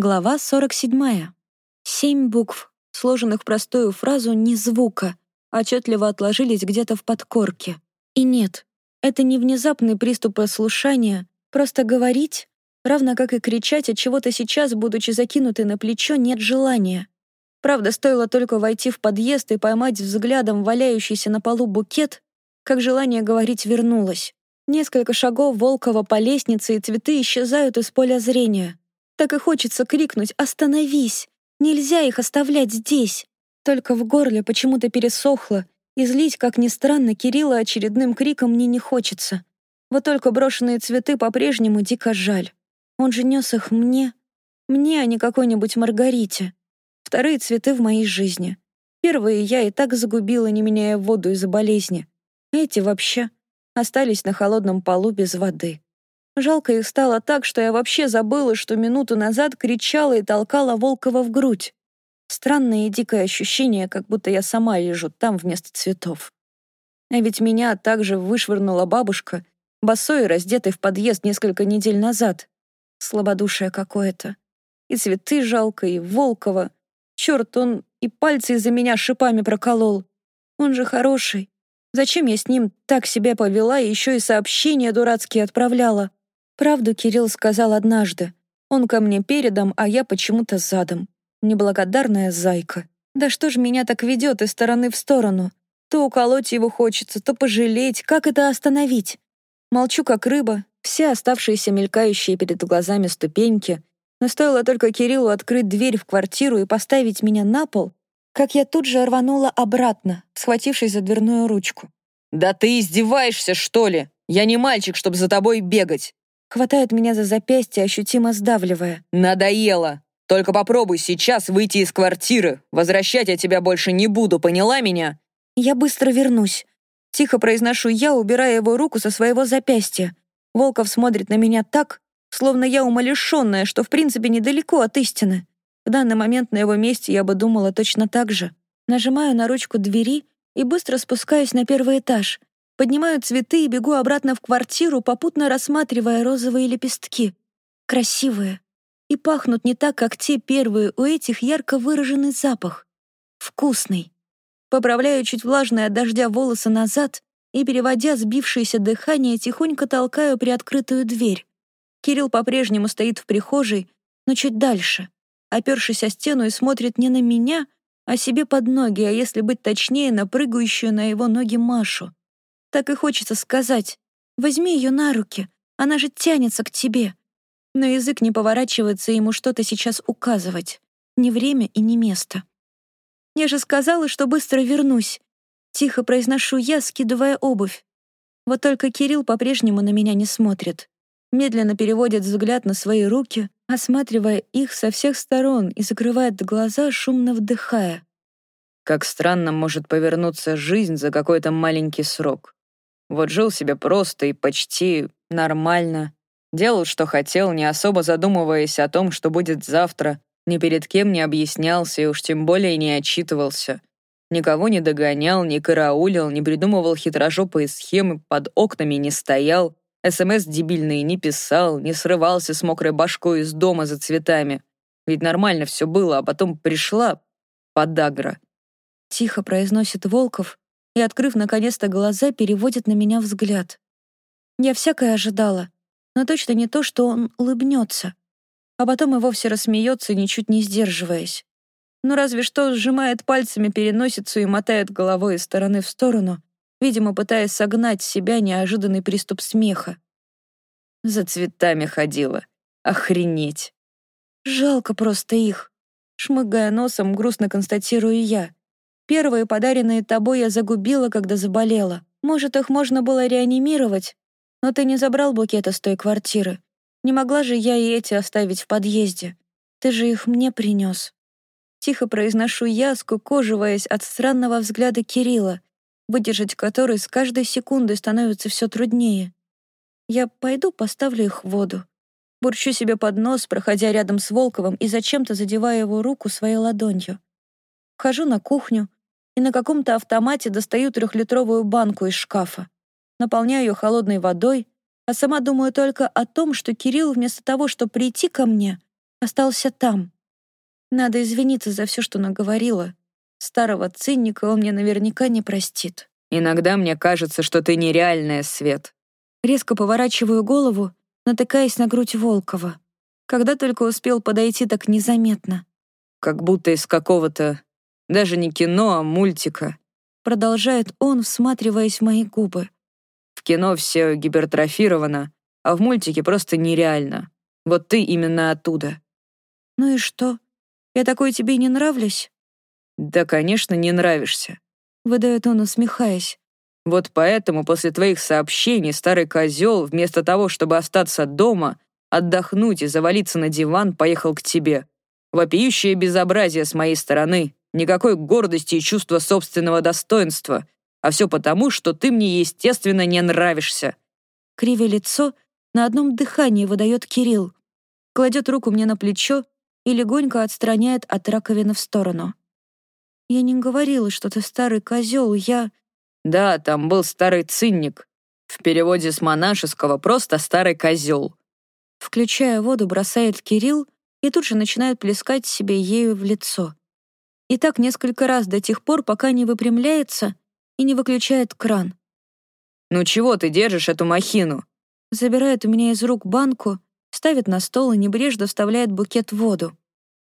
Глава 47. Семь букв, сложенных в простую фразу «ни звука», отчетливо отложились где-то в подкорке. И нет, это не внезапный приступ послушания, просто говорить, равно как и кричать от чего-то сейчас, будучи закинутой на плечо, нет желания. Правда, стоило только войти в подъезд и поймать взглядом валяющийся на полу букет, как желание говорить вернулось. Несколько шагов Волкова по лестнице, и цветы исчезают из поля зрения. Так и хочется крикнуть «Остановись! Нельзя их оставлять здесь!» Только в горле почему-то пересохло, и злить, как ни странно, Кирилла очередным криком мне не хочется. Вот только брошенные цветы по-прежнему дико жаль. Он же нес их мне. Мне, а не какой-нибудь Маргарите. Вторые цветы в моей жизни. Первые я и так загубила, не меняя воду из-за болезни. Эти вообще остались на холодном полу без воды. Жалко их стало так, что я вообще забыла, что минуту назад кричала и толкала Волкова в грудь. Странное и дикое ощущение, как будто я сама лежу там вместо цветов. А ведь меня также вышвырнула бабушка, босой и раздетой в подъезд несколько недель назад. Слабодушие какое-то. И цветы жалко, и Волкова. Черт, он и пальцы из-за меня шипами проколол. Он же хороший. Зачем я с ним так себя повела и еще и сообщения дурацкие отправляла? Правду Кирилл сказал однажды. Он ко мне передом, а я почему-то задом. Неблагодарная зайка. Да что ж меня так ведет из стороны в сторону? То уколоть его хочется, то пожалеть. Как это остановить? Молчу, как рыба. Все оставшиеся мелькающие перед глазами ступеньки. Но стоило только Кириллу открыть дверь в квартиру и поставить меня на пол, как я тут же рванула обратно, схватившись за дверную ручку. «Да ты издеваешься, что ли? Я не мальчик, чтобы за тобой бегать. Хватает меня за запястье, ощутимо сдавливая. «Надоело! Только попробуй сейчас выйти из квартиры. Возвращать я тебя больше не буду, поняла меня?» «Я быстро вернусь». Тихо произношу я, убирая его руку со своего запястья. Волков смотрит на меня так, словно я умалишенная, что в принципе недалеко от истины. В данный момент на его месте я бы думала точно так же. Нажимаю на ручку двери и быстро спускаюсь на первый этаж. Поднимаю цветы и бегу обратно в квартиру, попутно рассматривая розовые лепестки. Красивые. И пахнут не так, как те первые, у этих ярко выраженный запах. Вкусный. Поправляю чуть влажные от дождя волосы назад и, переводя сбившееся дыхание, тихонько толкаю приоткрытую дверь. Кирилл по-прежнему стоит в прихожей, но чуть дальше, опершись о стену и смотрит не на меня, а себе под ноги, а если быть точнее, на прыгающую на его ноги Машу. Так и хочется сказать. Возьми ее на руки, она же тянется к тебе. Но язык не поворачивается ему что-то сейчас указывать. Ни время и ни место. Я же сказала, что быстро вернусь. Тихо произношу я, скидывая обувь. Вот только Кирилл по-прежнему на меня не смотрит. Медленно переводит взгляд на свои руки, осматривая их со всех сторон и закрывает глаза, шумно вдыхая. Как странно может повернуться жизнь за какой-то маленький срок. Вот жил себе просто и почти нормально. Делал, что хотел, не особо задумываясь о том, что будет завтра. Ни перед кем не объяснялся и уж тем более не отчитывался. Никого не догонял, не караулил, не придумывал хитрожопые схемы, под окнами не стоял, СМС дебильные не писал, не срывался с мокрой башкой из дома за цветами. Ведь нормально все было, а потом пришла подагра. Тихо произносит Волков, и, открыв наконец-то глаза, переводит на меня взгляд. Я всякое ожидала, но точно не то, что он улыбнется, а потом и вовсе рассмеется, ничуть не сдерживаясь. Ну разве что сжимает пальцами переносицу и мотает головой из стороны в сторону, видимо, пытаясь согнать с себя неожиданный приступ смеха. За цветами ходила. Охренеть. Жалко просто их. Шмыгая носом, грустно констатирую я. Первые, подаренные тобой, я загубила, когда заболела. Может, их можно было реанимировать? Но ты не забрал букета с той квартиры. Не могла же я и эти оставить в подъезде. Ты же их мне принес. Тихо произношу я, скукоживаясь от странного взгляда Кирилла, выдержать который с каждой секундой становится все труднее. Я пойду поставлю их в воду. Бурчу себе под нос, проходя рядом с Волковым и зачем-то задевая его руку своей ладонью. Вхожу на кухню, и на каком-то автомате достаю трехлитровую банку из шкафа. Наполняю ее холодной водой, а сама думаю только о том, что Кирилл вместо того, чтобы прийти ко мне, Остался там. Надо извиниться за все, что наговорила. Старого цинника он мне наверняка не простит. Иногда мне кажется, что ты нереальная, Свет. Резко поворачиваю голову, натыкаясь на грудь Волкова. Когда только успел подойти так незаметно. Как будто из какого-то... Даже не кино, а мультика. Продолжает он, всматриваясь в мои губы. В кино все гипертрофировано, а в мультике просто нереально. Вот ты именно оттуда. Ну и что? Я такой тебе не нравлюсь? Да, конечно, не нравишься. Выдает он, усмехаясь. Вот поэтому после твоих сообщений старый козел, вместо того, чтобы остаться дома, отдохнуть и завалиться на диван, поехал к тебе. Вопиющее безобразие с моей стороны, никакой гордости и чувства собственного достоинства, а все потому, что ты мне, естественно, не нравишься. Кривя лицо, на одном дыхании выдает Кирилл. Кладет руку мне на плечо и легонько отстраняет от раковины в сторону. «Я не говорила, что ты старый козел, я...» «Да, там был старый цинник. В переводе с монашеского просто старый козел». Включая воду, бросает Кирилл и тут же начинает плескать себе ею в лицо. И так несколько раз до тех пор, пока не выпрямляется и не выключает кран. «Ну чего ты держишь эту махину?» Забирает у меня из рук банку, ставит на стол и небрежно вставляет букет в воду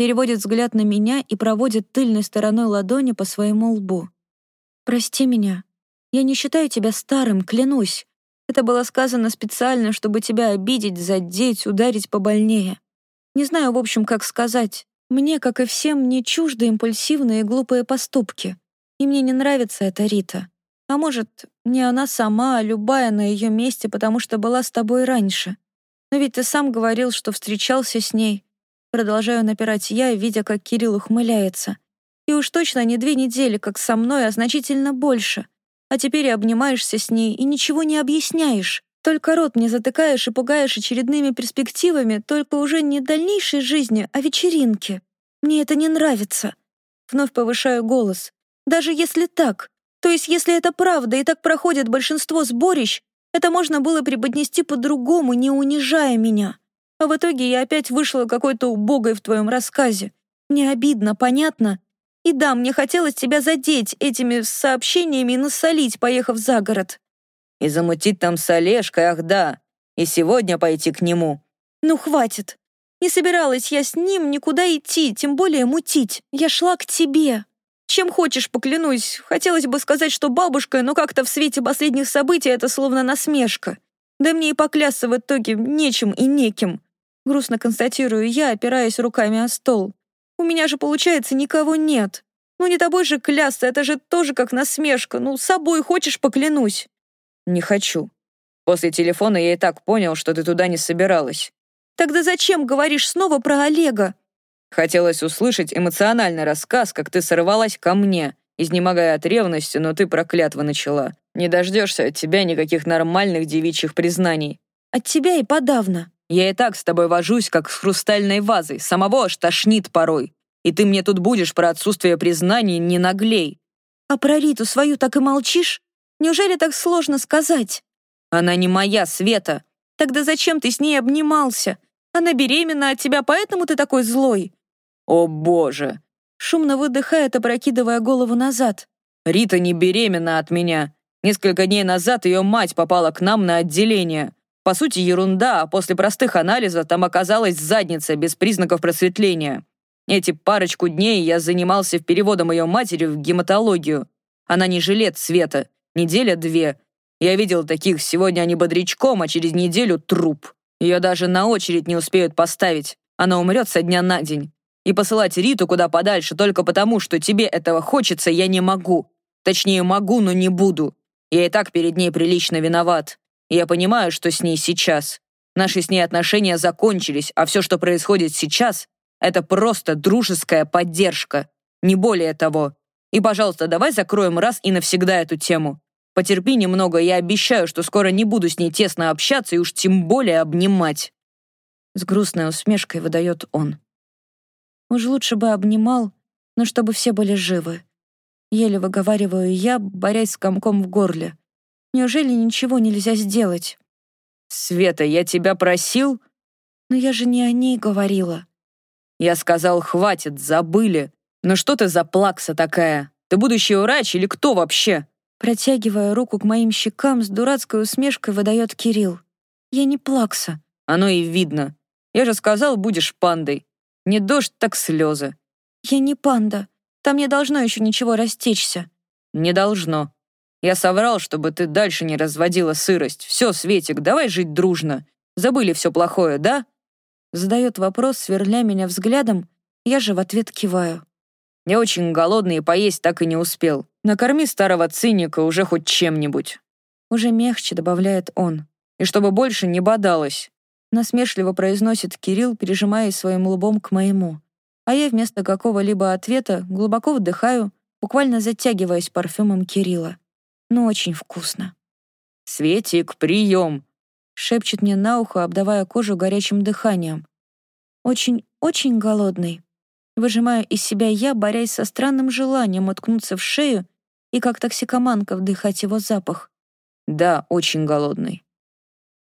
переводит взгляд на меня и проводит тыльной стороной ладони по своему лбу. «Прости меня. Я не считаю тебя старым, клянусь. Это было сказано специально, чтобы тебя обидеть, задеть, ударить побольнее. Не знаю, в общем, как сказать. Мне, как и всем, не чужды импульсивные и глупые поступки. И мне не нравится эта Рита. А может, не она сама, а любая на ее месте, потому что была с тобой раньше. Но ведь ты сам говорил, что встречался с ней, Продолжаю напирать я, видя, как Кирилл ухмыляется. И уж точно не две недели, как со мной, а значительно больше. А теперь и обнимаешься с ней и ничего не объясняешь. Только рот мне затыкаешь и пугаешь очередными перспективами, только уже не дальнейшей жизни, а вечеринки. Мне это не нравится. Вновь повышаю голос. Даже если так, то есть если это правда и так проходит большинство сборищ, это можно было преподнести по-другому, не унижая меня. А в итоге я опять вышла какой-то убогой в твоем рассказе. Мне обидно, понятно? И да, мне хотелось тебя задеть этими сообщениями и насолить, поехав за город. И замутить там с Олежкой, ах да. И сегодня пойти к нему. Ну, хватит. Не собиралась я с ним никуда идти, тем более мутить. Я шла к тебе. Чем хочешь, поклянусь. Хотелось бы сказать, что бабушка, но как-то в свете последних событий это словно насмешка. Да мне и поклясться в итоге нечем и неким. Грустно констатирую я, опираясь руками о стол. У меня же, получается, никого нет. Ну не тобой же клясться, это же тоже как насмешка. Ну, собой хочешь, поклянусь. Не хочу. После телефона я и так понял, что ты туда не собиралась. Тогда зачем говоришь снова про Олега? Хотелось услышать эмоциональный рассказ, как ты сорвалась ко мне, изнемогая от ревности, но ты проклятво начала. Не дождешься от тебя никаких нормальных девичьих признаний. От тебя и подавно. Я и так с тобой вожусь, как с хрустальной вазой, самого аж тошнит порой. И ты мне тут будешь про отсутствие признаний не наглей. А про Риту свою так и молчишь? Неужели так сложно сказать? Она не моя, Света. Тогда зачем ты с ней обнимался? Она беременна от тебя, поэтому ты такой злой. О, боже. Шумно выдыхает, опрокидывая голову назад. Рита не беременна от меня. Несколько дней назад ее мать попала к нам на отделение. По сути, ерунда, а после простых анализов там оказалась задница без признаков просветления. Эти парочку дней я занимался переводом ее матери в гематологию. Она не жилет Света. Неделя-две. Я видел таких, сегодня они бодрячком, а через неделю труп. Ее даже на очередь не успеют поставить. Она умрет со дня на день. И посылать Риту куда подальше только потому, что тебе этого хочется, я не могу. Точнее, могу, но не буду. Я и так перед ней прилично виноват. Я понимаю, что с ней сейчас. Наши с ней отношения закончились, а все, что происходит сейчас, это просто дружеская поддержка. Не более того. И, пожалуйста, давай закроем раз и навсегда эту тему. Потерпи немного, я обещаю, что скоро не буду с ней тесно общаться и уж тем более обнимать. С грустной усмешкой выдает он. Уж лучше бы обнимал, но чтобы все были живы. Еле выговариваю я, борясь с комком в горле. Неужели ничего нельзя сделать? Света, я тебя просил? Но я же не о ней говорила. Я сказал, хватит, забыли. Ну что ты за плакса такая? Ты будущий врач или кто вообще? Протягивая руку к моим щекам, с дурацкой усмешкой выдает Кирилл. Я не плакса. Оно и видно. Я же сказал, будешь пандой. Не дождь, так слезы. Я не панда. Там не должно еще ничего растечься. Не должно. Я соврал, чтобы ты дальше не разводила сырость. Все, Светик, давай жить дружно. Забыли все плохое, да? Задает вопрос, сверля меня взглядом. Я же в ответ киваю. Я очень голодный и поесть так и не успел. Накорми старого циника уже хоть чем-нибудь. Уже мягче добавляет он. И чтобы больше не бодалось. Насмешливо произносит Кирилл, прижимаясь своим лбом к моему. А я вместо какого-либо ответа глубоко вдыхаю, буквально затягиваясь парфюмом Кирилла. Ну, очень вкусно. «Светик, прием!» шепчет мне на ухо, обдавая кожу горячим дыханием. Очень-очень голодный. Выжимаю из себя я, борясь со странным желанием уткнуться в шею и как токсикоманка вдыхать его запах. Да, очень голодный.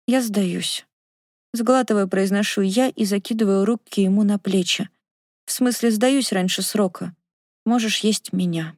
Я сдаюсь. Сглатывая, произношу я и закидываю руки ему на плечи. В смысле, сдаюсь раньше срока. Можешь есть меня.